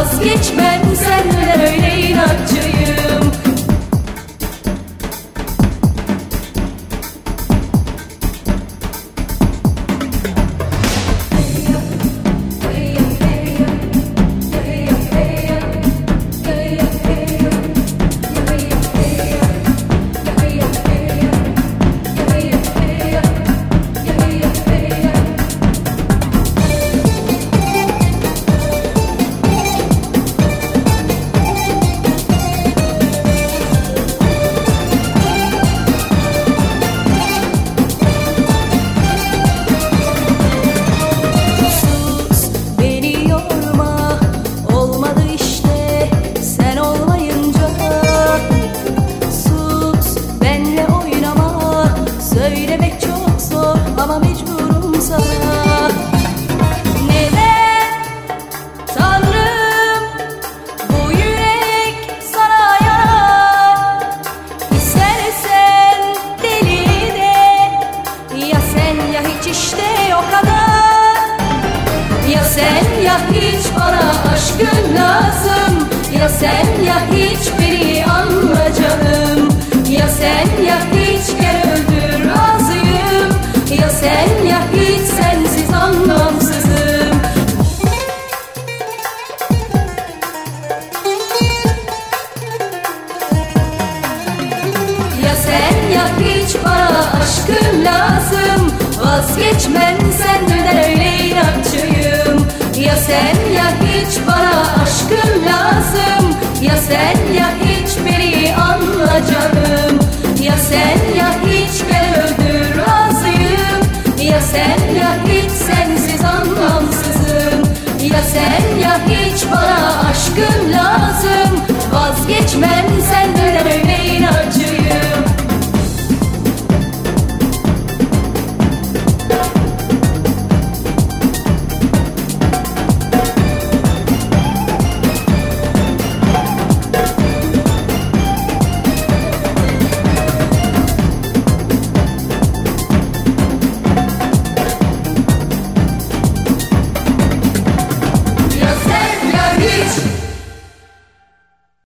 vazgeçme. Söylemek çok zor ama mecburum sana. Neden? Tanrım bu yürek sana İstersen deli de Ya sen ya hiç işte o kadar. Ya sen ya hiç bana aşkın lazım Ya sen ya hiçbiri anlamaz ben ya hiç sensiz anlamsızım. Ya sen ya hiç bana aşkın lazım. Vazgeçmem senden öyleyim hiç bana aşkın lazım. Vazgeçmem